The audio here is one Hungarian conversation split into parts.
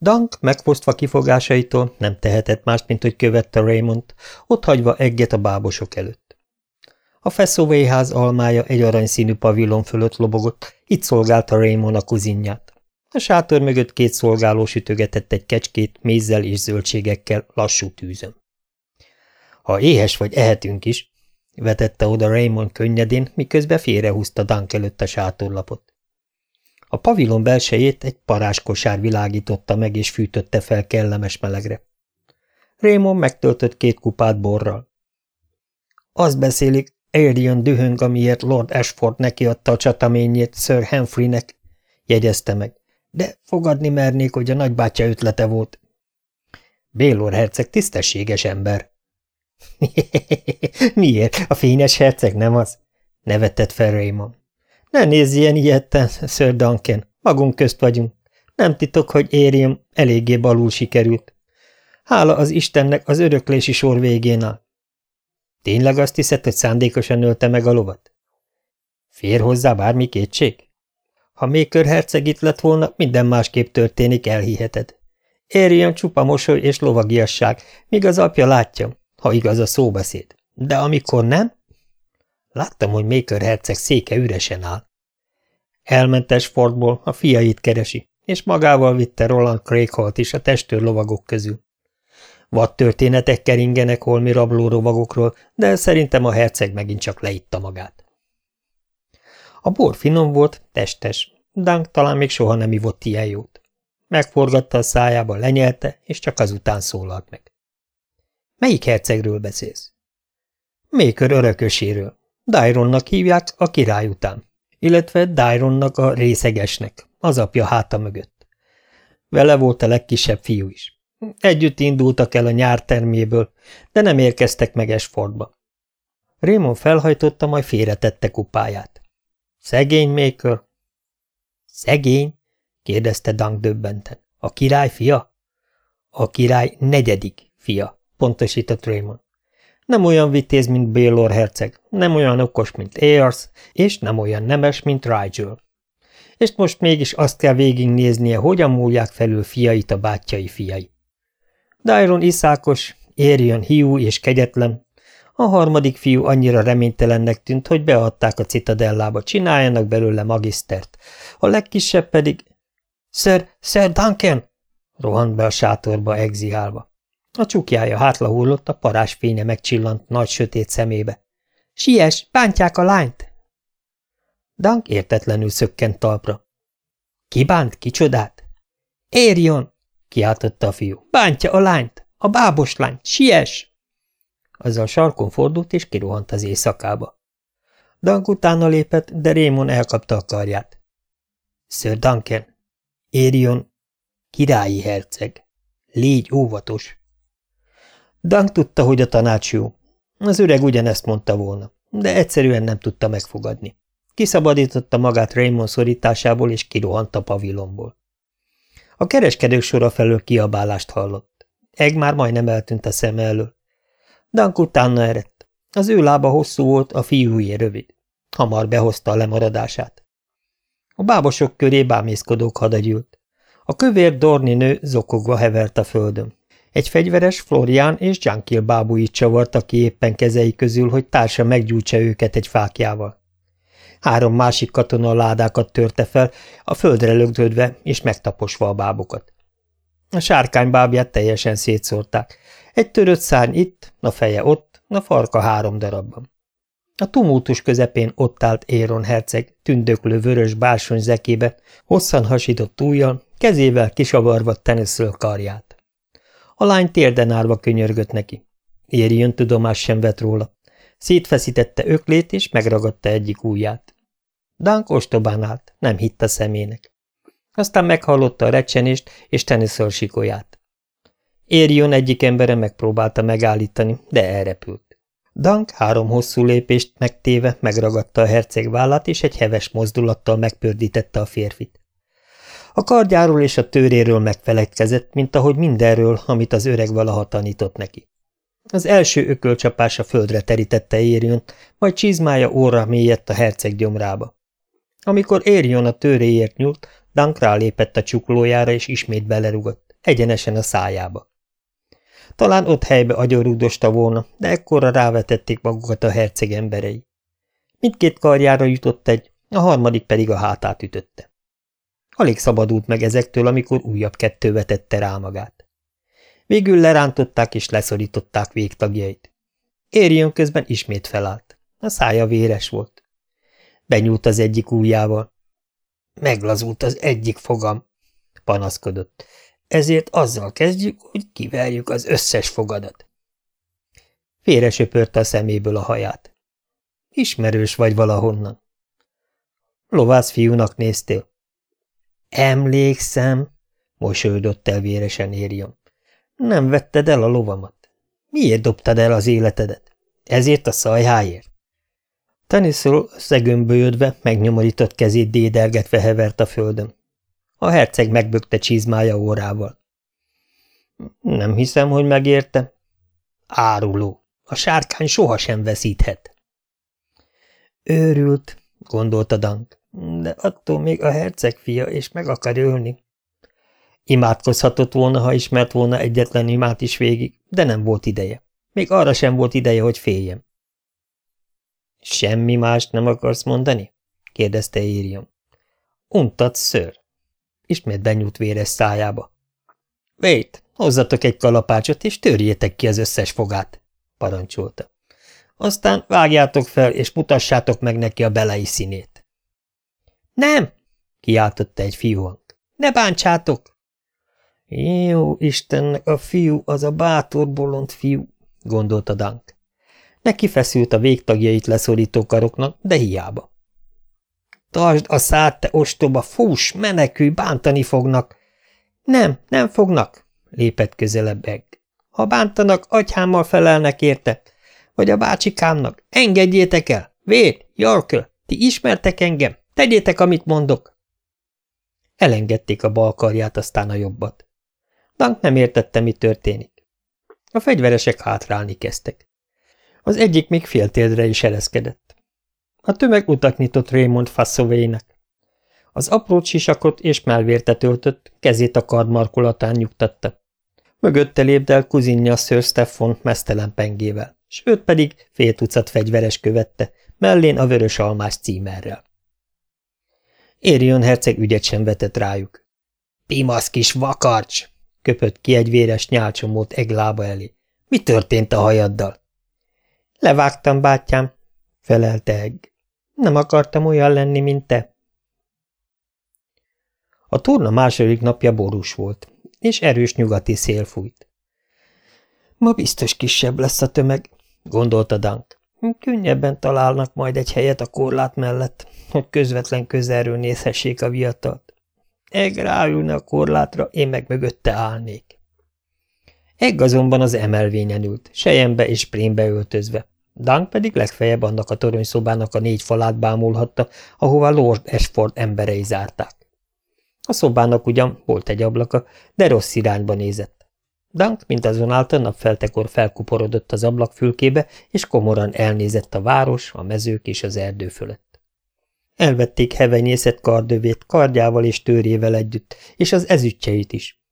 Dank megfosztva kifogásaitól nem tehetett mást, mint hogy követte Raymond, ott hagyva egget a bábosok előtt. A feszóvéház almája egy aranyszínű pavilon fölött lobogott, itt szolgálta Raymond a kuzinját. A sátor mögött két szolgáló sütögetett egy kecskét mézzel és zöldségekkel lassú tűzön. Ha éhes vagy, ehetünk is, vetette oda Raymond könnyedén, miközben félrehúzta Dunk előtt a sátorlapot. A pavilon belsejét egy paráskosár világította meg és fűtötte fel kellemes melegre. Raymond megtöltött két kupát borral. Azt beszélik, Arian dühöng, amiért Lord Ashford neki adta a csataményét Sir Humphreynek, jegyezte meg, de fogadni mernék, hogy a nagybátyja ötlete volt. Bélor herceg tisztességes ember. Miért? A fényes herceg nem az? nevetett fel Raymond. Ne nézz ilyen ilyetten, Sir Duncan, magunk közt vagyunk. Nem titok, hogy érjem, eléggé balul sikerült. Hála az Istennek az öröklési sor végén áll. Tényleg azt hiszed, hogy szándékosan ölte meg a lovat? Fér hozzá bármi kétség? Ha Maker herceg itt lett volna, minden másképp történik, elhiheted. Érjem csupa mosoly és lovagiasság, míg az apja látja, ha igaz a szóbeszéd. De amikor nem? Láttam, hogy Maker herceg széke üresen áll. Elmentes Fordból a fiait keresi, és magával vitte Roland Craigholt is a testőr lovagok közül. Vad történetek keringenek holmi rablórovagokról, de szerintem a herceg megint csak leitta magát. A bor finom volt, testes. Dunk talán még soha nem ivott ilyen jót. Megforgatta a szájába, lenyelte, és csak azután szólalt meg. Melyik hercegről beszélsz? Mékör örököséről. Daironnak hívják a király után, illetve Daironnak a részegesnek, az apja háta mögött. Vele volt a legkisebb fiú is. Együtt indultak el a nyár terméből, de nem érkeztek meg Esfordba. Raymond felhajtotta, majd félretette kupáját. Szegény Maker? Szegény? kérdezte Dunk döbbenten. A király fia? A király negyedik fia, pontosított Raymond. Nem olyan vitéz, mint Baylor herceg, nem olyan okos, mint Ayers, és nem olyan nemes, mint Rigel. És most mégis azt kell végignéznie, hogyan múlják felül fiait a bátyjai fiai. Dairon iszákos, érjön hiú és kegyetlen. A harmadik fiú annyira reménytelennek tűnt, hogy beadták a citadellába, csináljanak belőle magisztert. A legkisebb pedig... Sir, Sir Duncan! rohant be a sátorba exihálva. A csukjája hátlahúllott, a parás fénye megcsillant nagy sötét szemébe. Siess, bántják a lányt! Dunk értetlenül szökkent talpra. Ki bánt, kicsodát? Érjon! kiáltotta a fiú. Bántja a lányt! A bábos lányt! Siess! Azzal sarkon fordult, és kirohant az éjszakába. Dank utána lépett, de Rémon elkapta a karját. Sir Duncan, érjon, királyi herceg, légy óvatos. Dank tudta, hogy a tanács jó. Az öreg ugyanezt mondta volna, de egyszerűen nem tudta megfogadni. Kiszabadította magát Raymond szorításából, és kirohant a pavilomból. A kereskedők sora felől kiabálást hallott. Eg már majdnem eltűnt a szeme elől. Dank utána eredt. Az ő lába hosszú volt, a fiújé rövid. Hamar behozta a lemaradását. A bábosok köré bámészkodók hadagyűlt. A kövér Dorni nő zokogva hevert a földön. Egy fegyveres Florian és Junkil bábúit csavarta ki éppen kezei közül, hogy társa meggyújtsa őket egy fákjával. Három másik katona ládákat törte fel, a földre lögdődve és megtaposva a bábokat. A sárkány bábját teljesen szétszórták. Egy törött szárny itt, a feje ott, a farka három darabban. A tumultus közepén ott állt Éron herceg, tündöklő vörös bársony zekébe, hosszan hasított ujjal, kezével kisavarva teneszről karját. A lány térden állva könyörgött neki. Érjön tudomás sem vett róla. Szétfeszítette öklét, és megragadta egyik ujját. Dunk ostobán állt, nem hitt a szemének. Aztán meghallotta a recsenést és teniszor sikolyát. Érjön egyik embere megpróbálta megállítani, de elrepült. Dank három hosszú lépést megtéve megragadta a herceg vállát, és egy heves mozdulattal megpördítette a férfit. A kardjáról és a tőréről megfeledkezett, mint ahogy mindenről, amit az öreg valaha tanított neki. Az első ökölcsapás a földre terítette érjön, majd csizmája óra mélyedt a herceg gyomrába. Amikor érjön a tőréért nyúlt, Dunk rálépett a csuklójára, és ismét belerugott. egyenesen a szájába. Talán ott helybe agyorúdosta volna, de ekkora rávetették magukat a herceg emberei. Mindkét karjára jutott egy, a harmadik pedig a hátát ütötte. Alig szabadult meg ezektől, amikor újabb kettő vetette rá magát. Végül lerántották és leszorították végtagjait. Érjön közben ismét felállt. A szája véres volt. Benyúlt az egyik ujjával. Meglazult az egyik fogam, panaszkodott. Ezért azzal kezdjük, hogy kiverjük az összes fogadat. Félre söpörte a szeméből a haját. Ismerős vagy valahonnan. Lovász fiúnak néztél. Emlékszem, mosolyodott el véresen érjön. Nem vetted el a lovamat. Miért dobtad el az életedet? Ezért a szajháért? Taniszol szegömbölyödve, megnyomorított kezét dédelgetve hevert a földön. A herceg megbökte csizmája órával. Nem hiszem, hogy megérte. Áruló. A sárkány sohasem veszíthet. Őrült, gondolta Dank, de attól még a herceg fia, és meg akar ölni. Imádkozhatott volna, ha ismert volna egyetlen imát is végig, de nem volt ideje. Még arra sem volt ideje, hogy féljem. Semmi mást nem akarsz mondani? kérdezte írjam. Untat ször. Ismét benyújt véres szájába. Vét, hozzatok egy kalapácsot, és törjétek ki az összes fogát, parancsolta. Aztán vágjátok fel, és mutassátok meg neki a belei színét. Nem, kiáltotta egy fiúhang. Ne bántsátok! Jó Istennek, a fiú az a bátor bolond fiú, gondolta Dank. Neki feszült a végtagjait leszorító karoknak, de hiába. Tartsd a szád, te ostoba, fuss, menekülj, bántani fognak. Nem, nem fognak, lépett közelebb Egg. Ha bántanak, agyhámmal felelnek érte. Vagy a bácsikámnak. Engedjétek el! Véd, Jarköl, ti ismertek engem? Tegyétek, amit mondok! Elengedték a bal karját, aztán a jobbat. Dank nem értette, mi történik. A fegyveresek hátrálni kezdtek. Az egyik még féltérdre is ereszkedett. A tömeg utak nyitott Raymond Fassovének. Az apró sisakot és melvértet öltött, kezét a kardmarkolatán nyugtatta. Mögötte lépdel kuzinja Sir Stefan mesztelen pengével, s őt pedig fél tucat fegyveres követte, mellén a vörös almás címerrel. Érion herceg ügyet sem vetett rájuk. – Pimasz kis vakarcs! – köpött ki egy véres nyálcsomót eglába elé. – Mi történt a hajaddal? – Levágtam, bátyám – felelte Egg. – Nem akartam olyan lenni, mint te. A turna második napja borús volt, és erős nyugati szél fújt. Ma biztos kisebb lesz a tömeg, gondolta Dank. Könnyebben találnak majd egy helyet a korlát mellett, hogy közvetlen közelről nézhessék a viatalt. Egg ráülne a korlátra, én meg mögötte állnék. Egg azonban az emelvényen ült, sejembe és prémbe öltözve. Dank pedig legfeljebb annak a toronyszobának a négy falát bámulhatta, ahová Lord Ashford emberei zárták. A szobának ugyan volt egy ablaka, de rossz irányba nézett. Dank mindazonáltal napfeltekor felkuporodott az ablakfülkébe, és komoran elnézett a város, a mezők és az erdő fölött. Elvették hevenyészet kardövét kardjával és törjével együtt, és az ezütjeit is.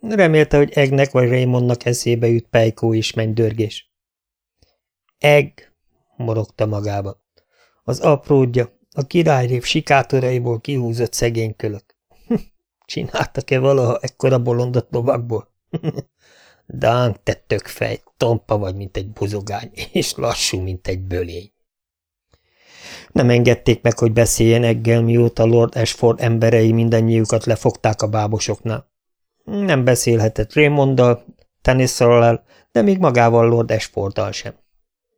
Remélte, hogy Egnek vagy Raymondnak eszébe jut pejkó és mennydörgés. Egg, morogta magába. Az apródja, a királyrév sikátoraiból kihúzott szegény kölök. Csináltak-e valaha ekkora bolondot lovakból? Dánk, te tökfej, tompa vagy, mint egy buzogány, és lassú, mint egy bölény. Nem engedték meg, hogy beszéljen eggel, mióta Lord Ashford emberei mindannyiukat lefogták a bábosoknál. Nem beszélhetett Raymonddal, Tennysolal, de még magával Lord Ashforddal sem.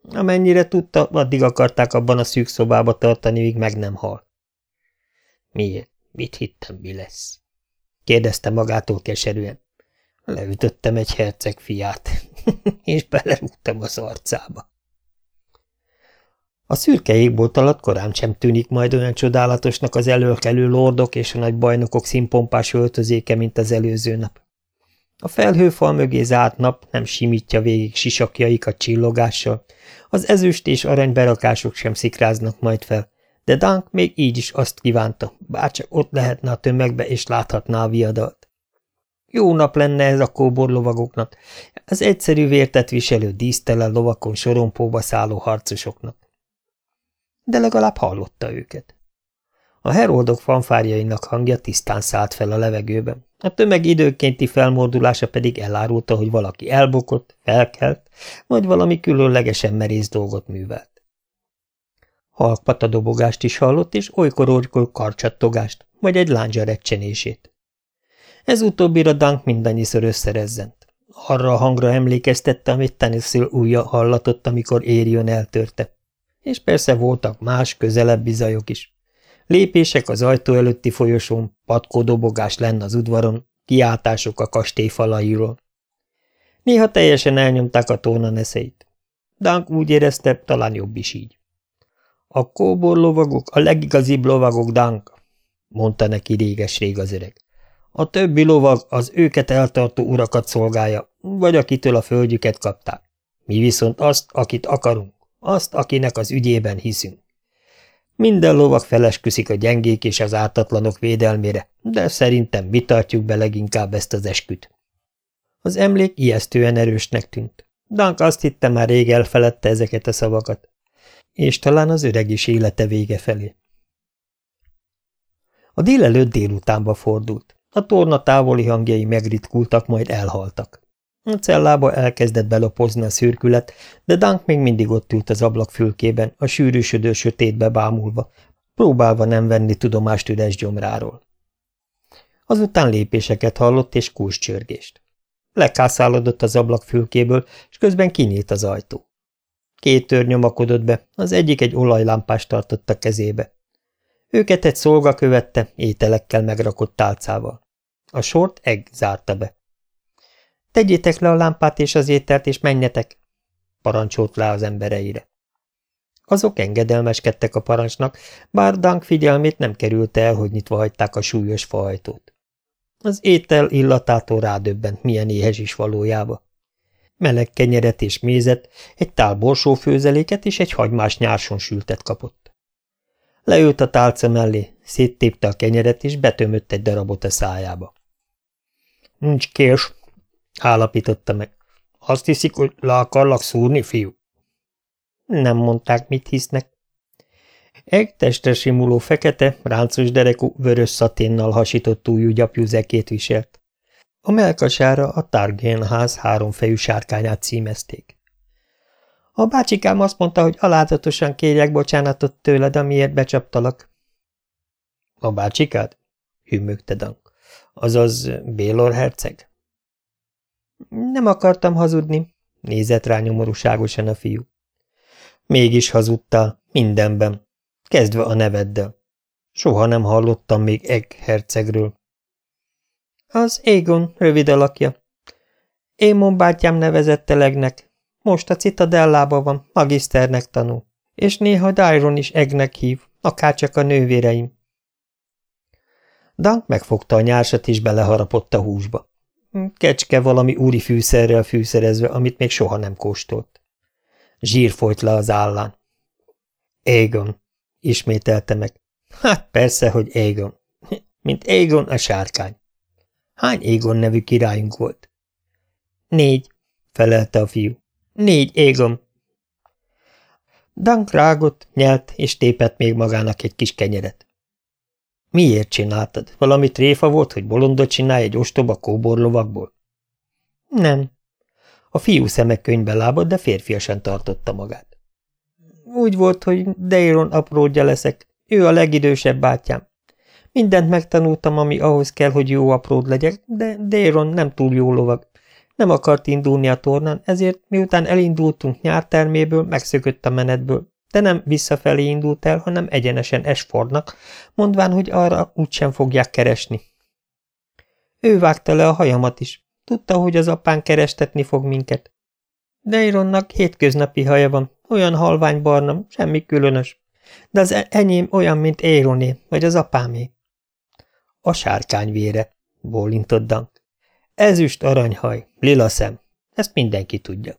Amennyire tudta, addig akarták abban a szűk szobába tartani, míg meg nem hal. Miért? Mit hittem, mi lesz? kérdezte magától keserűen. Leütöttem egy herceg fiát, és belerúgtam az arcába. A szürke égbolt alatt korán sem tűnik majd olyan csodálatosnak az előkelő lordok és a nagy bajnokok színpompás öltözéke, mint az előző nap. A felhőfal mögé zárt nap nem simítja végig sisakjaikat csillogással, az ezüst és arany berakások sem szikráznak majd fel, de Dunk még így is azt kívánta, bárcsak ott lehetne a tömegbe és láthatná a viadalt. Jó nap lenne ez a kóborlovagoknak, az egyszerű vértet viselő dísztelen lovakon sorompóba szálló harcosoknak. De legalább hallotta őket. A heroldok fanfárjainak hangja tisztán szállt fel a levegőben, a tömeg időkénti felmordulása pedig elárulta, hogy valaki elbukott, felkelt, vagy valami különlegesen merész dolgot művelt. Halk patadobogást is hallott, és olykor-olykor karcsattogást, vagy egy lándzsa recsenését. Ez utóbbira Dunk mindannyiszor összerezzent. Arra a hangra emlékeztette, amit Tennyson újja hallatott, amikor Érion eltörte. És persze voltak más, közelebbi zajok is. Lépések az ajtó előtti folyosón, patkódobogás lenn az udvaron, kiáltások a kastély falairól. Néha teljesen elnyomták a torna neszeit. Dunk úgy érezte, talán jobb is így. A kóbor lovagok a legigazibb lovagok, Dunk, mondta neki réges-rég az öreg. A többi lovag az őket eltartó urakat szolgálja, vagy akitől a földjüket kapták. Mi viszont azt, akit akarunk, azt, akinek az ügyében hiszünk. Minden lovag felesküszik a gyengék és az ártatlanok védelmére, de szerintem mi tartjuk be leginkább ezt az esküt. Az emlék ijesztően erősnek tűnt. Dank azt hitte már rég elfeledte ezeket a szavakat, és talán az öreg is élete vége felé. A délelőtt délutánba fordult. A torna távoli hangjai megritkultak, majd elhaltak. A cellába elkezdett belopozni a szürkület, de Dunk még mindig ott ült az ablak fülkében, a sűrűsödő sötétbe bámulva, próbálva nem venni tudomást üres gyomráról. Azután lépéseket hallott és kulcscsörgést. Lekászálodott az ablak fülkéből, és közben kinyílt az ajtó. Két tör nyomakodott be, az egyik egy olajlámpást tartott a kezébe. Őket egy szolga követte, ételekkel megrakott tálcával. A sort Egg zárta be. Tegyétek le a lámpát és az ételt, és menjetek, parancsolt le az embereire. Azok engedelmeskedtek a parancsnak, bár Dank figyelmét nem került el, hogy nyitva hagyták a súlyos fahajtót. Az étel illatától rádöbbent, milyen éhes is valójába. Meleg kenyeret és mézet, egy tál borsófőzeléket és egy hagymás nyárson sültet kapott. Leült a tálca mellé, széttépte a kenyeret és betömött egy darabot a szájába. Nincs kés, állapította meg. Azt hiszik, hogy le akarlak szúrni, fiú? Nem mondták, mit hisznek. Egy testre simuló fekete, ráncos derekú, vörös szaténnal hasított újú gyapjúzekét viselt. A melkasára a Targén ház háromfejű sárkányát címezték. A bácsikám azt mondta, hogy alázatosan kérjek bocsánatot tőled, amiért becsaptalak. A bácsikád? hűmögte Dank. Azaz Bélor herceg? Nem akartam hazudni, nézett rá nyomorúságosan a fiú. Mégis hazudtál, mindenben, kezdve a neveddel. Soha nem hallottam még Egg hercegről. Az Égon rövid alakja. Émon bátyám nevezett Elegnek. Most a citadellában van, magiszternek tanul. És néha Dairon is Egnek hív, akárcsak a nővéreim. Dank megfogta a nyársat és beleharapott a húsba. Kecske valami úri fűszerrel fűszerezve, amit még soha nem kóstolt. Zsír folyt le az állán. Égon, ismételte meg. Hát persze, hogy Égon. Mint Égon a sárkány. Hány Égon nevű királyunk volt? Négy, felelte a fiú. Négy Égon. Dank rágott, nyelt, és tépett még magának egy kis kenyeret. Miért csináltad? Valami tréfa volt, hogy bolondot csinálj egy ostoba kóborlovakból? Nem. A fiú szemek könyvbe lábad, de férfiasan tartotta magát. Úgy volt, hogy Deiron apródja leszek. Ő a legidősebb bátyám. Mindent megtanultam, ami ahhoz kell, hogy jó apród legyek, de Deiron nem túl jó lovag. Nem akart indulni a tornán, ezért miután elindultunk nyárterméből, megszökött a menetből, de nem visszafelé indult el, hanem egyenesen Esfordnak, mondván, hogy arra úgysem fogják keresni. Ő vágta le a hajamat is. Tudta, hogy az apán kerestetni fog minket. Deironnak hétköznapi haja van, olyan halvány barna, semmi különös. De az enyém olyan, mint Éroné, vagy az apámé. A sárkány vére, bólintott Dank. Ezüst aranyhaj, lila szem, ezt mindenki tudja.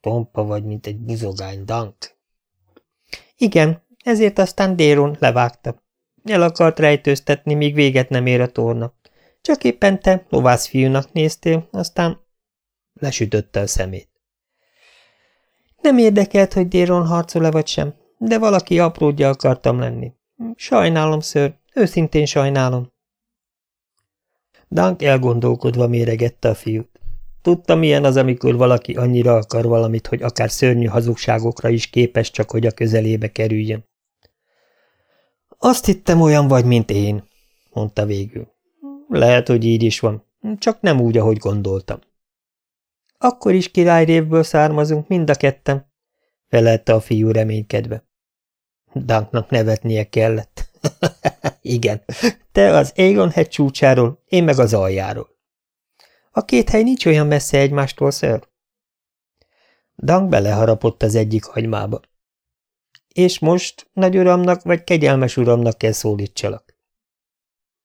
Pompa vagy, mint egy buzogány, Dank. Igen, ezért aztán Déron levágta. El akart rejtőztetni, míg véget nem ér a torna. Csak éppen te fiúnak néztél, aztán lesütötte a szemét. Nem érdekelt, hogy Déron harcol-e vagy sem, de valaki apródja akartam lenni. Sajnálom, ször, őszintén sajnálom. Dank elgondolkodva méregette a fiút. Tudta, milyen az, amikor valaki annyira akar valamit, hogy akár szörnyű hazugságokra is képes, csak hogy a közelébe kerüljön. Azt hittem, olyan vagy, mint én, mondta végül. Lehet, hogy így is van, csak nem úgy, ahogy gondoltam. Akkor is királyrévből származunk mind a ketten, felelte a fiú reménykedve. Danknak nevetnie kellett. Igen, te az Égon hegy csúcsáról, én meg az aljáról. A két hely nincs olyan messze egymástól, ször? Dank beleharapott az egyik hagymába. És most nagy uramnak vagy kegyelmes uramnak kell szólítsalak.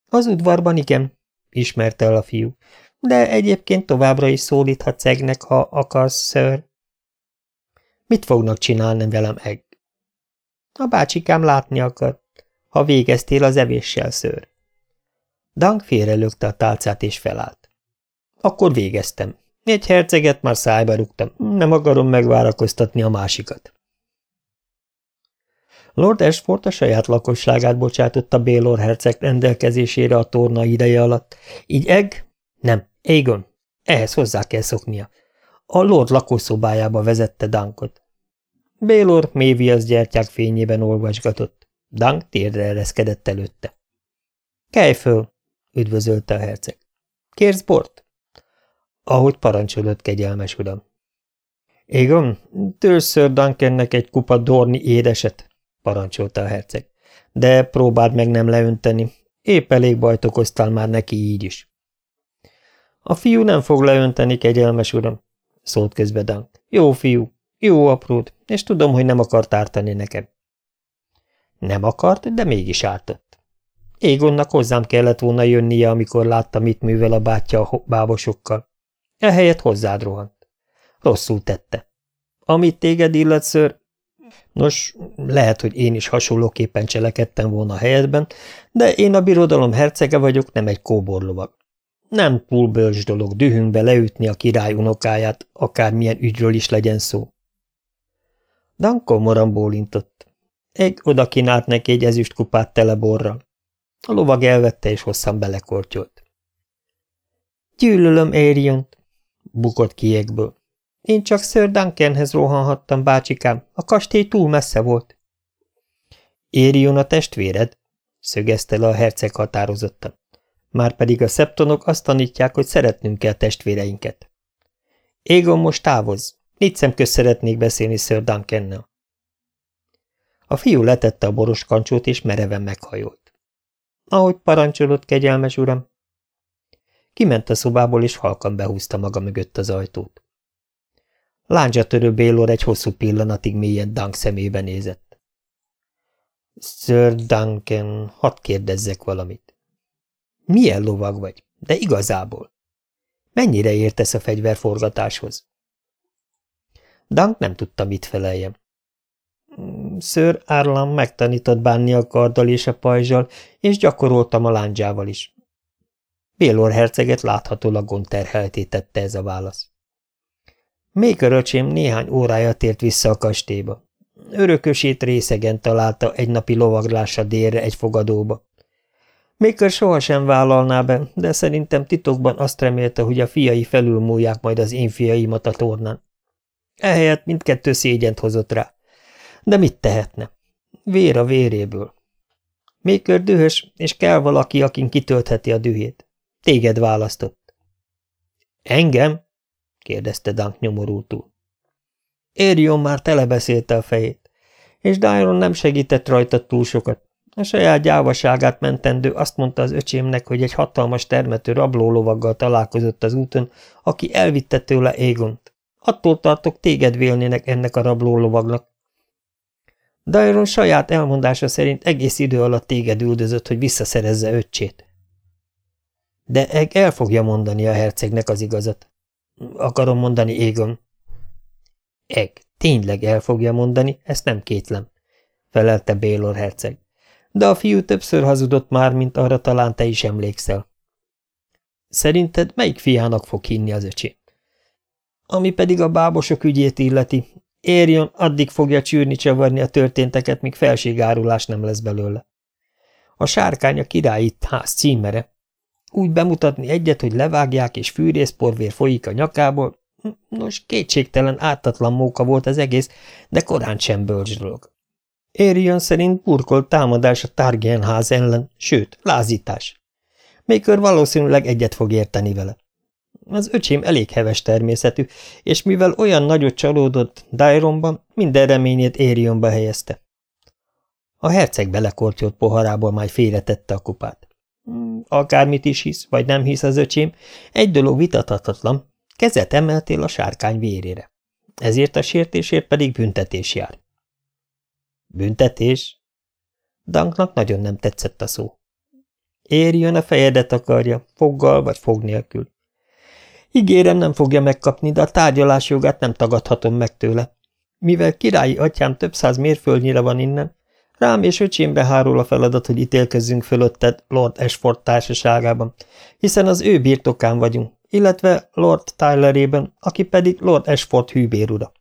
Az udvarban igen, ismerte el a fiú, de egyébként továbbra is szólíthatsz egnek, ha akarsz, ször. Mit fognak csinálni velem, Egg? A bácsikám látni akar, ha végeztél az evéssel, ször. Dank félrelökte a tálcát és felállt. Akkor végeztem. Egy herceget már szájba rúgtam, nem akarom megvárakoztatni a másikat. Lord Ashford a saját lakosságát bocsátotta Bélor herceg rendelkezésére a torna ideje alatt, így Egg, nem, Aegon, ehhez hozzá kell szoknia. A Lord lakószobájába vezette Dunkot. Bélor méviasz gyertyák fényében olvasgatott. Dunk térdre ereszkedett előtte. – Kelj föl! – üdvözölte a herceg. – Kérsz bort? – Ahogy parancsolott, kegyelmes uram. – Igen, tőször Duncannek egy kupa dorni édeset – parancsolta a herceg. – De próbáld meg nem leönteni. Épp elég bajt okoztál már neki így is. – A fiú nem fog leönteni, kegyelmes uram – szólt közbe Dunk. – Jó fiú, jó apród, és tudom, hogy nem akart ártani nekem. Nem akart, de mégis ártott. Égonnak hozzám kellett volna jönnie, amikor látta, mit művel a bátyja a bábosokkal. Ehelyett hozzád rohant. Rosszul tette. Amit téged illet, ször... Nos, lehet, hogy én is hasonlóképpen cselekedtem volna a helyedben, de én a birodalom hercege vagyok, nem egy kóborlovag. Nem túl bölcs dolog dühünkbe leütni a király unokáját, akármilyen ügyről is legyen szó. Dan komoran bólintott. Egy oda kínált neki egy ezüstkupát tele borral. A lovag elvette, és hosszan belekortyolt. Gyűlölöm Ériont, bukott ki égből. Én csak Sir Duncanhez rohanhattam, bácsikám, a kastély túl messze volt. Érion a testvéred? szögezte le a herceg határozottan. Márpedig a szeptonok azt tanítják, hogy szeretnünk kell testvéreinket. Égon most távoz, Négy szemköz szeretnék beszélni Sir Duncannel. A fiú letette a boros kancsót, és mereven meghajolt. Ahogy parancsolott, kegyelmes uram. Kiment a szobából, és halkan behúzta maga mögött az ajtót. Lándzsa törő Bélor egy hosszú pillanatig mélyen Dunk szemébe nézett. Sir Duncan, hadd kérdezzek valamit. Milyen lovag vagy, de igazából? Mennyire értesz a fegyverforgatáshoz? Dunk nem tudta, mit feleljem. Ször Árlan megtanított bánni a karddal és a pajzsal, és gyakoroltam a lándzsával is. Bélor herceget láthatólag gonterheltítette ez a válasz. Még öröcsém néhány órája tért vissza a kastélyba. Örökösét részegen találta egy napi lovaglása délre egy fogadóba. Mékör sohasem vállalná be, de szerintem titokban azt remélte, hogy a fiai felülmúlják majd az én fiaimat a tornán. Ehelyett mindkettő szégyent hozott rá. De mit tehetne? Vér a véréből. Mékör dühös, és kell valaki, akin kitöltheti a dühét. Téged választott. Engem? kérdezte Dunk nyomorultul. Érjon már telebeszélte a fejét, és Dyron nem segített rajta túl sokat. A saját gyávaságát mentendő azt mondta az öcsémnek, hogy egy hatalmas termető rablólovaggal találkozott az úton, aki elvitte tőle Égont. Attól tartok, téged vélnének ennek a rablólovagnak. Dairon saját elmondása szerint egész idő alatt téged üldözött, hogy visszaszerezze öccsét. De el fogja mondani a hercegnek az igazat. Akarom mondani, Égon. Eg, tényleg el fogja mondani, ezt nem kétlem, felelte Bélor herceg. De a fiú többször hazudott már, mint arra talán te is emlékszel. Szerinted melyik fiának fog hinni az öcsém? Ami pedig a bábosok ügyét illeti, érjön, addig fogja csűrni csavarni a történteket, míg felségárulás nem lesz belőle. A sárkány a királyi ház címere. Úgy bemutatni egyet, hogy levágják és fűrészporvér folyik a nyakából, nos, kétségtelen ártatlan móka volt az egész, de korán sem bölcs dolog. Érjön szerint burkolt támadás a ház ellen, sőt, lázítás. Mikor valószínűleg egyet fog érteni vele. Az öcsém elég heves természetű, és mivel olyan nagyot csalódott Daironban, minden reményét Érionba helyezte. A herceg belekortyolt poharából, majd félretette a kupát. Akármit is hisz, vagy nem hisz az öcsém, egy dolog vitathatatlan, kezet emeltél a sárkány vérére. Ezért a sértésért pedig büntetés jár. Büntetés? Danknak nagyon nem tetszett a szó. Érjön a fejedet akarja, foggal vagy fog nélkül. Ígérem, nem fogja megkapni, de a tárgyalás jogát nem tagadhatom meg tőle. Mivel királyi atyám több száz mérföldnyire van innen, rám és öcsémre hárul a feladat, hogy ítélkezzünk fölötted Lord Ashford társaságában, hiszen az ő birtokán vagyunk, illetve Lord Tylerében, aki pedig Lord Ashford hűbérura.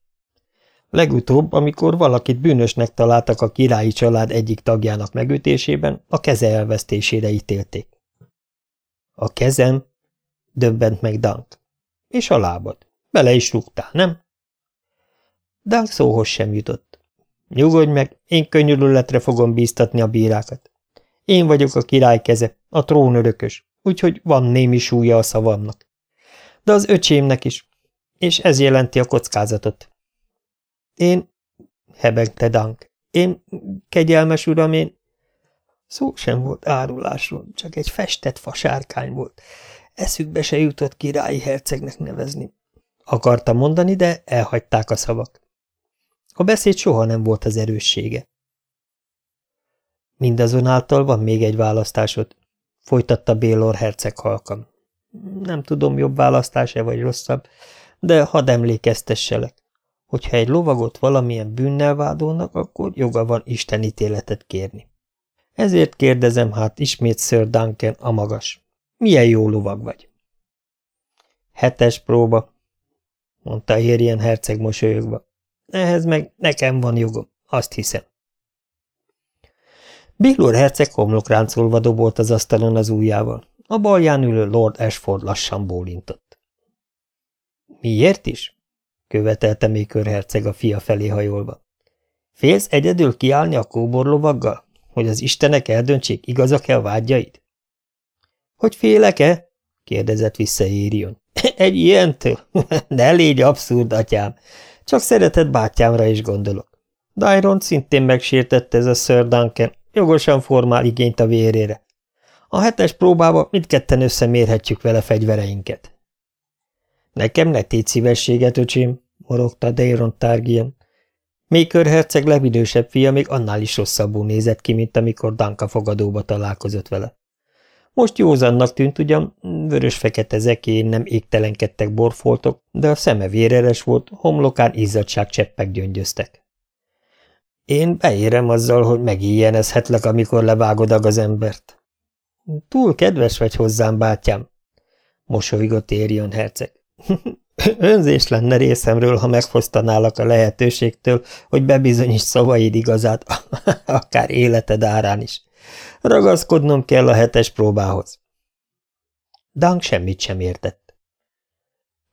Legutóbb, amikor valakit bűnösnek találtak a királyi család egyik tagjának megütésében, a keze elvesztésére ítélték. A kezem? Döbbent meg Dunk. És a lábad. Bele is rúgtál, nem? Dunk szóhoz sem jutott. Nyugodj meg, én könnyülületre fogom bíztatni a bírákat. Én vagyok a király keze, a trón örökös, úgyhogy van némi súlya a szavamnak. De az öcsémnek is, és ez jelenti a kockázatot. Én, hebegte Dank, én, kegyelmes uram, én... Szó sem volt árulásról, csak egy festett fasárkány volt. Eszükbe se jutott királyi hercegnek nevezni. Akarta mondani, de elhagyták a szavak. A beszéd soha nem volt az erőssége. Mindazonáltal van még egy választásod, folytatta Bélor herceg halkan. Nem tudom, jobb választás-e vagy rosszabb, de hadd emlékeztesselek. Hogyha egy lovagot valamilyen bűnnel vádolnak, akkor joga van istenítéletet kérni. Ezért kérdezem hát ismét Sir Duncan a magas. Milyen jó lovag vagy? Hetes próba, mondta Érjen herceg mosolyogva. Ehhez meg nekem van jogom, azt hiszem. Billor herceg homlokráncolva dobolt az asztalon az ujjával. A balján ülő Lord Ashford lassan bólintott. Miért is? követelte még herceg a fia felé hajolva. Félsz egyedül kiállni a kóborlovaggal, hogy az istenek eldöntsék, igazak-e a vágyaid? Hogy félek-e? kérdezett vissza Érion. Egy ilyentől? Ne légy abszurd, atyám. Csak szeretett bátyámra is gondolok. Dairon szintén megsértette ez a Sir Duncan, jogosan formál igényt a vérére. A hetes próbába mindketten összemérhetjük vele fegyvereinket. Nekem ne tégy szívességet, öcsém, morogta Deiron Targian. Mékör herceg legidősebb fia még annál is rosszabbul nézett ki, mint amikor Danka fogadóba találkozott vele. Most józannak tűnt ugyan, vörös-fekete zekén nem égtelenkedtek borfoltok, de a szeme véreres volt, homlokán izzadságcseppek gyöngyöztek. Én beérem azzal, hogy megíjenezhetlek, amikor levágod az embert. Túl kedves vagy hozzám, bátyám, mosolygott Érion herceg. Önzés lenne részemről, ha megfosztanálak a lehetőségtől, hogy bebizonyíts szavaid igazát, akár életed árán is. Ragaszkodnom kell a hetes próbához. Dank semmit sem értett.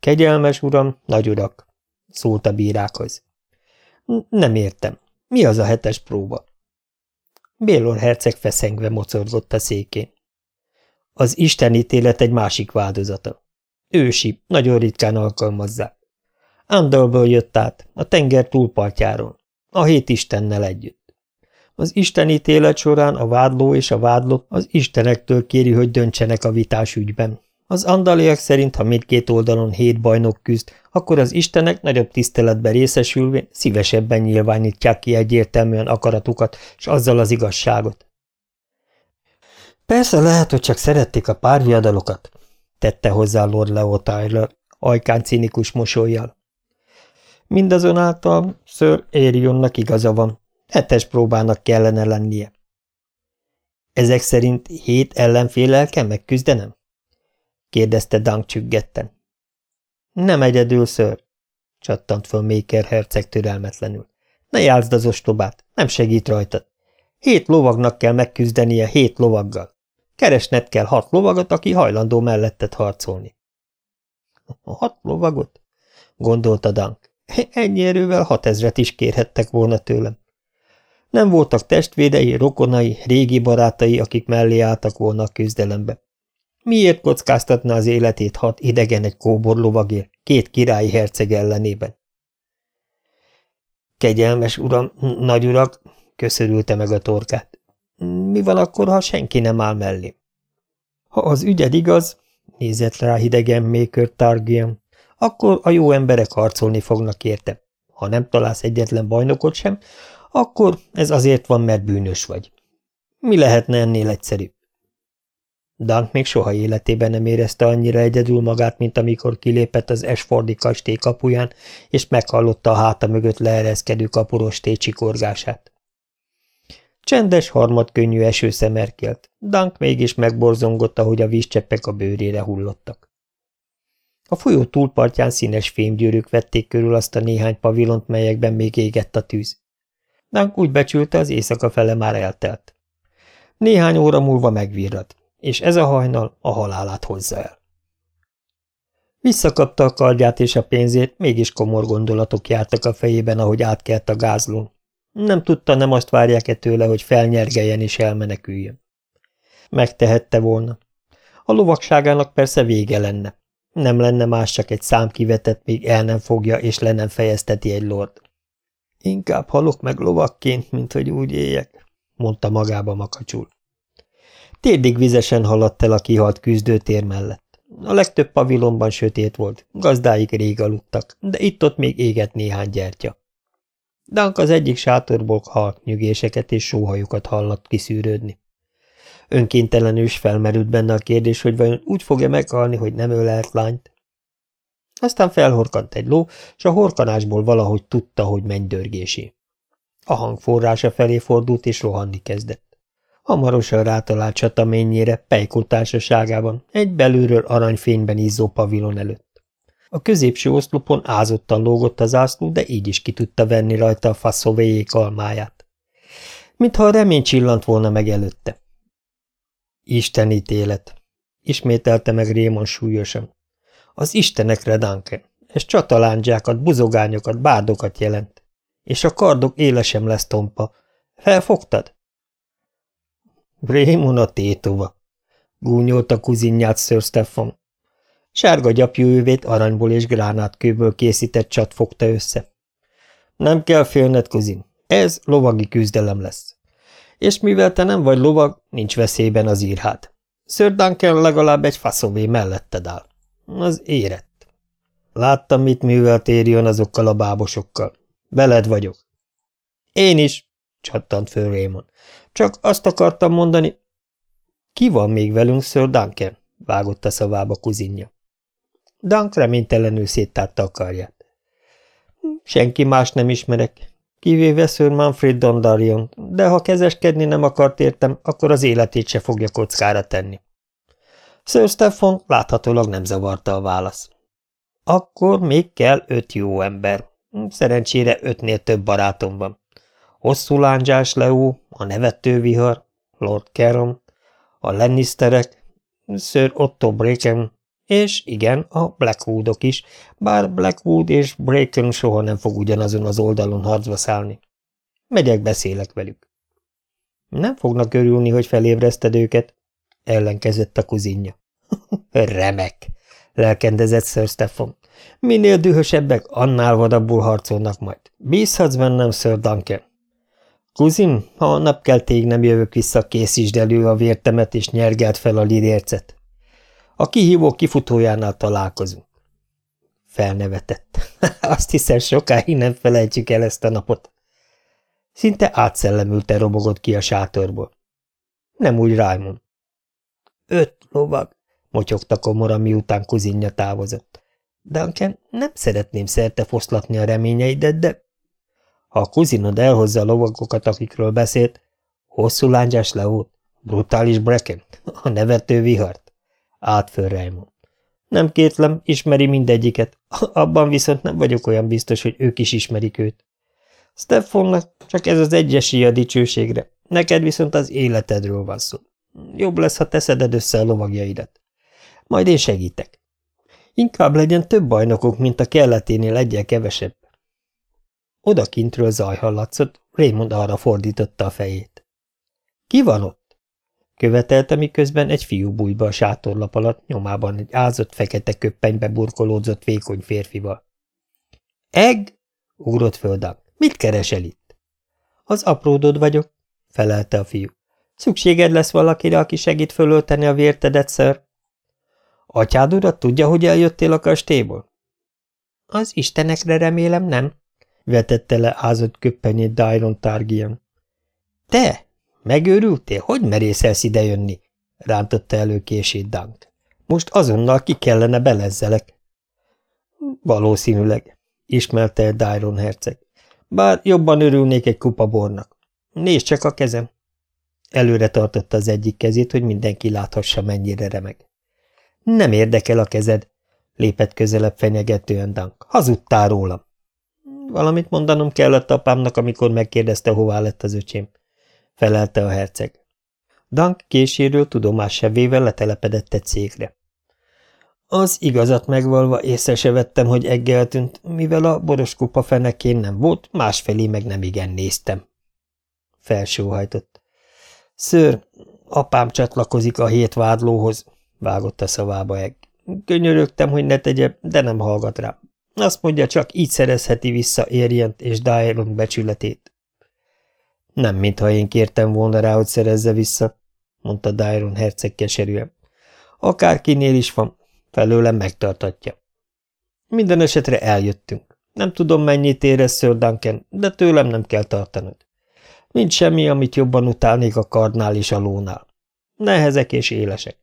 Kegyelmes uram, nagy urak, szólt a bírákhoz. Nem értem. Mi az a hetes próba? Bélor herceg feszengve mocorgott a székén. Az istenítélet egy másik változata. Ősi, nagyon ritkán alkalmazzák. Andalból jött át, a tenger túlpartjáról, a hét istennel együtt. Az istenítélet során a vádló és a vádlott az istenektől kéri, hogy döntsenek a vitás ügyben. Az andaliak szerint, ha mindkét oldalon hét bajnok küzd, akkor az istenek nagyobb tiszteletben részesülve szívesebben nyilvánítják ki egyértelműen akaratukat, és azzal az igazságot. Persze lehet, hogy csak szerették a párviadalokat, tette hozzá Lord Leo Tyler, ajkán cinikus mosolyjal. Mindazonáltal Sir Érionnak igaza van, hetes próbának kellene lennie. Ezek szerint hét ellenfélel kell megküzdenem? kérdezte Dunk csüggetten. Nem egyedül, ször, csattant föl Maker herceg türelmetlenül. Ne játszd az ostobát, nem segít rajtad. Hét lovagnak kell megküzdenie hét lovaggal. Keresned kell hat lovagot, aki hajlandó melletted harcolni. Hat lovagot? gondolta Dank. Ennyi erővel hatezret is kérhettek volna tőlem. Nem voltak testvérei, rokonai, régi barátai, akik mellé álltak volna a küzdelembe. Miért kockáztatna az életét hat idegen egy kóbor lovagért, két királyi herceg ellenében? Kegyelmes uram, nagyurak, köszörülte meg a torkát. Mi van akkor, ha senki nem áll mellé? Ha az ügyed igaz, nézett rá hidegen Maker Targian, akkor a jó emberek harcolni fognak érte. Ha nem találsz egyetlen bajnokot sem, akkor ez azért van, mert bűnös vagy. Mi lehetne ennél egyszerűbb? Dunk még soha életében nem érezte annyira egyedül magát, mint amikor kilépett az Esfordi kastély kapuján, és meghallotta a háta mögött leereszkedő kaporosté csikorgását. Csendes, harmadkönnyű eső szemerkelt, Dunk mégis megborzongott, ahogy a vízcseppek a bőrére hullottak. A folyó túlpartján színes fémgyűrűk vették körül azt a néhány pavilont, melyekben még égett a tűz. Dunk úgy becsülte, az éjszaka fele már eltelt. Néhány óra múlva megvirrad, és ez a hajnal a halálát hozza el. Visszakapta a kardját és a pénzét, mégis komor gondolatok jártak a fejében, ahogy átkelt a gázlón. Nem tudta, nem azt várják-e tőle, hogy felnyergeljen és elmeneküljön. Megtehette volna. A lovagságának persze vége lenne. Nem lenne más csak egy szám kivetett, míg el nem fogja és le nem fejezteti egy lord. Inkább halok meg lovakként, mint hogy úgy éljek, mondta magába makacsul. Térdig vizesen haladt el a kihalt küzdőtér mellett. A legtöbb pavilonban sötét volt, gazdáik rég aludtak, de itt-ott még égett néhány gyertya. Dank az egyik sátorból halk nyügéseket és sóhajukat hallott kiszűrődni. Önkéntelenül is felmerült benne a kérdés, hogy vajon úgy fogja meghalni, hogy nem ölelt lányt. Aztán felhorkant egy ló, és a horkanásból valahogy tudta, hogy menj dörgésé. A hang forrása felé fordult, és rohanni kezdett. Hamarosan rátalált csataményére, Pejkó társaságában, egy belülről aranyfényben izzó pavilon előtt. A középső oszlopon ázottan lógott az ászló, de így is ki tudta venni rajta a faszovéjék almáját. Mintha a remény csillant volna meg előtte. Isten ítélet, ismételte meg Rémon súlyosan. Az istenekre, Duncan. Ez csatalándzsákat, buzogányokat, bárdokat jelent. És a kardok éle sem lesz tompa. Felfogtad? Rémon a tétova, gúnyolta kuzinját Sir Stefan. Sárga gyapjújövét aranyból és gránátkőből készített csat fogta össze. Nem kell félned, kuzin, ez lovagi küzdelem lesz. És mivel te nem vagy lovag, nincs veszélyben az írhád. Sir Duncan legalább egy faszové melletted áll. Az érett. Láttam, mit művelt Térion azokkal a bábosokkal. Veled vagyok. Én is, csattant föl Raymond. Csak azt akartam mondani. Ki van még velünk, Sir Duncan? vágott a szavába kuzinja. Dunk reménytelenül széttárta a karját. Senki más nem ismerek, kivéve Sir Manfred Dondarion, de ha kezeskedni nem akart értem, akkor az életét se fogja kockára tenni. Sir Stefan láthatólag nem zavarta a válasz. Akkor még kell öt jó ember. Szerencsére ötnél több barátom van. Hosszú lándzsás Leó, a nevető vihar, Lord Caron, a Lannisterek, Sir Otto Braken, és igen, a Blackwoodok is, bár Blackwood és Braken soha nem fog ugyanazon az oldalon harcba szállni. Megyek, beszélek velük. Nem fognak örülni, hogy felébreszted őket, ellenkezett a kuzinja. Remek, lelkendezett Sir Stefan. Minél dühösebbek, annál vadabbul harcolnak majd. Bízhatsz bennem, Sir Duncan. Kuzim, ha a napkeltéig nem jövök vissza, készítsd elő a vértemet és nyergelt fel a lidércet. A kihívó kifutójánál találkozunk. Felnevetett. Azt hiszem, sokáig nem felejtjük el ezt a napot. Szinte átszellemülte robogott ki a sátorból. Nem úgy Rájmon. Öt lovag, motyogta komora, miután kuzinja távozott. Duncan, nem szeretném szerte foszlatni a reményeidet, de ha a kuzinod elhozza a lovagokat, akikről beszélt, hosszú lángyás leót, brutális breken, a nevető vihart, állt föl Raymond. Nem kétlem, ismeri mindegyiket. Abban viszont nem vagyok olyan biztos, hogy ők is ismerik őt. Steffonnak csak ez az egyes a dicsőségre. Neked viszont az életedről van szó. Jobb lesz, ha teszeded össze a lovagjaidat. Majd én segítek. Inkább legyen több bajnokok, mint a kelleténél egyel kevesebb. Odakintről zaj hallatszott, Raymond arra fordította a fejét. Ki van ott? Követelte, miközben egy fiú bújba a sátorlap alatt, nyomában egy ázott fekete köppenybe burkolódzott vékony férfival. Egg? ugrott földán. Mit keresel itt? Az apródod vagyok, felelte a fiú. Szükséged lesz valakire, aki segít fölölteni a vértedet, ször? Atyád urat tudja, hogy eljöttél a kastélyból? Az istenekre remélem nem, vetette le ázott köppenyét Dairon Targian. Te? Megőrültél? Hogy merészelsz idejönni? rántotta elő kését Dunk. Most azonnal ki kellene belezzelek. Valószínűleg, ismerte el Dairon herceg. Bár jobban örülnék egy kupa bornak. Nézd csak a kezem. Előre tartotta az egyik kezét, hogy mindenki láthassa, mennyire remeg. Nem érdekel a kezed, lépett közelebb fenyegetően Dank. Hazudtál rólam. Valamit mondanom kellett apámnak, amikor megkérdezte, hová lett az öcsém. Felelte a herceg. Dank késéről tudomás letelepedett egy székre. Az igazat megvalva észre se vettem, hogy eggel mivel a boroskupa fenekén nem volt, másfelé meg nem igen néztem. Felsóhajtott. Ször, apám csatlakozik a hét vádlóhoz, vágott a szavába Egg. Könyörögtem, hogy ne tegye, de nem hallgat rá. Azt mondja, csak így szerezheti vissza Érjent és Dairon becsületét. Nem, mintha én kértem volna rá, hogy szerezze vissza, mondta Dairon herceg keserűen. Akárkinél is van, felőlem megtartatja. Minden esetre eljöttünk. Nem tudom, mennyit érez Sir Duncan, de tőlem nem kell tartanod. Nincs semmi, amit jobban utálnék a kardnál és a lónál. Nehezek és élesek.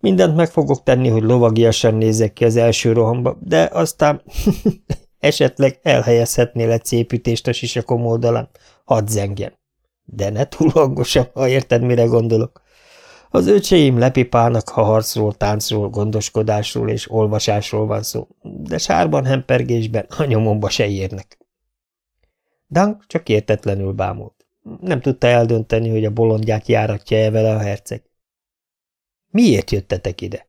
Mindent meg fogok tenni, hogy lovagiasan nézzek ki az első rohamba, de aztán esetleg elhelyezhetnél egy szép ütést a sisakom oldalán, hadd zengjen. De ne túl hangosan, ha érted, mire gondolok. Az öcseim lepipálnak, ha harcról, táncról, gondoskodásról és olvasásról van szó, de sárban hempergésben a nyomomba se érnek. Dank csak értetlenül bámult. Nem tudta eldönteni, hogy a bolondját járatja-e vele a herceg. Miért jöttetek ide?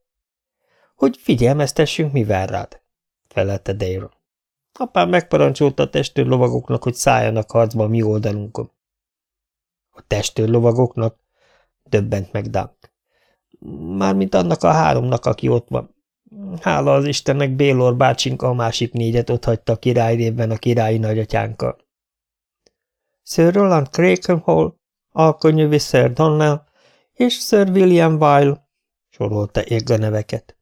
Hogy figyelmeztessünk, mi vár rád, felelte Deiron. Apám megparancsolta a testőr lovagoknak, hogy szálljanak harcba a mi oldalunkon. A testőr lovagoknak? Döbbent meg Dunk. Mármint annak a háromnak, aki ott van. Hála az Istennek Bélor bácsink a másik négyet ott hagyta a királyrévben a királyi nagyatyánkkal. Sir Roland Crakenhall, alkonyövi Sir Donnell és Sir William Weil, sorolta ég neveket.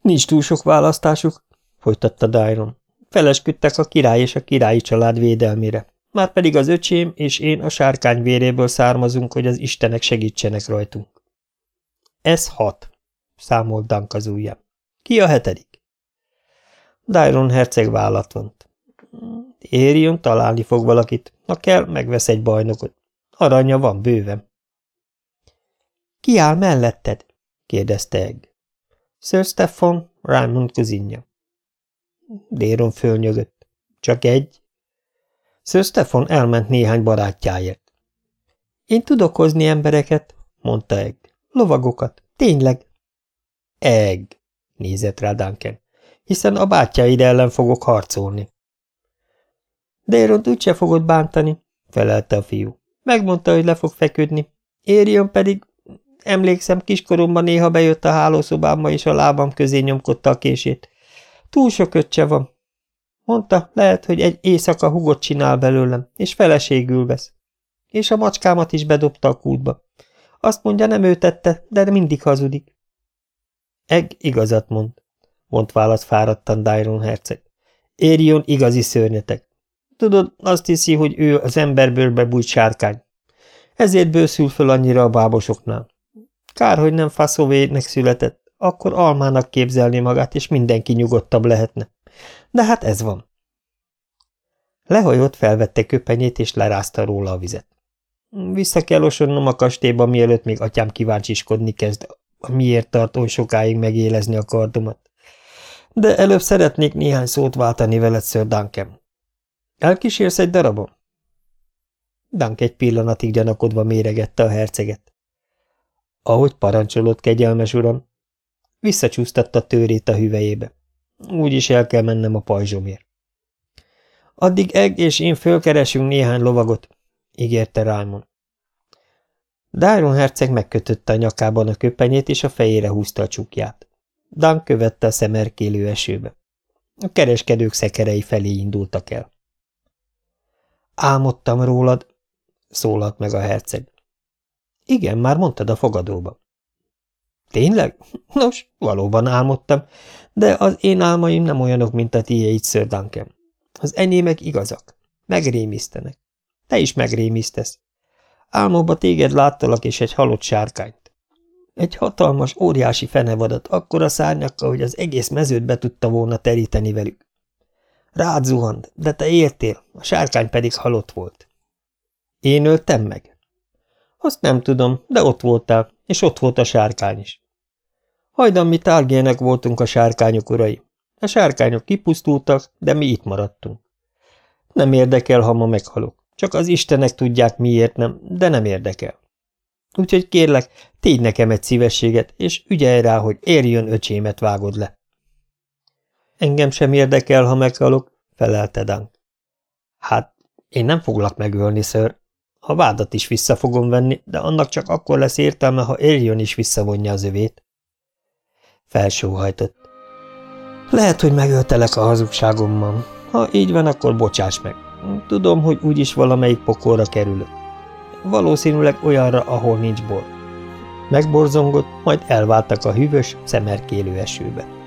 Nincs túl sok választásuk, folytatta Dairon. Felesküdtek a király és a királyi család védelmére. Márpedig az öcsém és én a sárkány véréből származunk, hogy az istenek segítsenek rajtunk. Ez hat, számolt Dank az ujjam. Ki a hetedik? Dairon herceg vállat vont. Érjön, találni fog valakit. Ha kell, megvesz egy bajnokot. Aranya van bőven. Ki áll melletted? kérdezte Egg. Sir Stefan, Raymond kuzinja. Déron fölnyögött. Csak egy? Sir Stefan elment néhány barátjáért. Én tudok hozni embereket, mondta Egg. Lovagokat. Tényleg. Egg, nézett rá Duncan, hiszen a bátyáid ellen fogok harcolni. Déront úgyse fogod bántani, felelte a fiú. Megmondta, hogy le fog feküdni. Érjön pedig Emlékszem, kiskoromban néha bejött a hálószobámba, és a lábam közé nyomkodta a kését. Túl sok öccse van. Mondta, lehet, hogy egy éjszaka hugot csinál belőlem, és feleségül vesz. És a macskámat is bedobta a kútba. Azt mondja, nem ő tette, de mindig hazudik. Egg igazat mond, mond válasz fáradtan Dairon herceg. Érion igazi szörnyetek. Tudod, azt hiszi, hogy ő az emberbőrbe bújt sárkány. Ezért bőszül föl annyira a bábosoknál. Kár, hogy nem faszovének született, akkor almának képzelni magát, és mindenki nyugodtabb lehetne. De hát ez van. Lehajolt, felvette köpenyét, és lerázta róla a vizet. Vissza kell osonnom a kastélyba, mielőtt még atyám kíváncsiskodni kezd. miért tart oly sokáig megélezni a kardomat. De előbb szeretnék néhány szót váltani veled, Sir Duncan. Elkísérsz egy darabon? Dunk egy pillanatig gyanakodva méregette a herceget. Ahogy parancsolott, kegyelmes uram, visszacsúsztatta tőrét a hüvelyébe. Úgyis el kell mennem a pajzsomért. Addig Egg és én fölkeresünk néhány lovagot, ígérte Rámon. Dáron herceg megkötötte a nyakában a köpenyét, és a fejére húzta a csukját. Dan követte a szemerkélő esőbe. A kereskedők szekerei felé indultak el. Álmodtam rólad, szólalt meg a herceg. Igen, már mondtad a fogadóba. Tényleg? Nos, valóban álmodtam, de az én álmaim nem olyanok, mint a tiéd, Sir Duncan. Az enyémek igazak. Megrémisztenek. Te is megrémisztesz. Álmomba téged láttalak, és egy halott sárkányt. Egy hatalmas, óriási fenevadat, akkora szárnyakkal, hogy az egész mezőt be tudta volna teríteni velük. Rád zuhant, de te értél, a sárkány pedig halott volt. Én öltem meg? Azt nem tudom, de ott voltál, és ott volt a sárkány is. Hajdan mi tárgének voltunk a sárkányok urai. A sárkányok kipusztultak, de mi itt maradtunk. Nem érdekel, ha ma meghalok. Csak az istenek tudják miért nem, de nem érdekel. Úgyhogy kérlek, tégy nekem egy szívességet, és ügyelj rá, hogy érjön öcsémet vágod le. Engem sem érdekel, ha meghalok, felelte Dank. Hát, én nem foglak megölni, ször. A vádat is vissza fogom venni, de annak csak akkor lesz értelme, ha érjön is visszavonja az övét. Felsóhajtott. Lehet, hogy megöltelek a hazugságommal. Ha így van, akkor bocsáss meg. Tudom, hogy úgyis valamelyik pokolra kerülök. Valószínűleg olyanra, ahol nincs bor. Megborzongott, majd elváltak a hűvös, szemerkélő esőbe.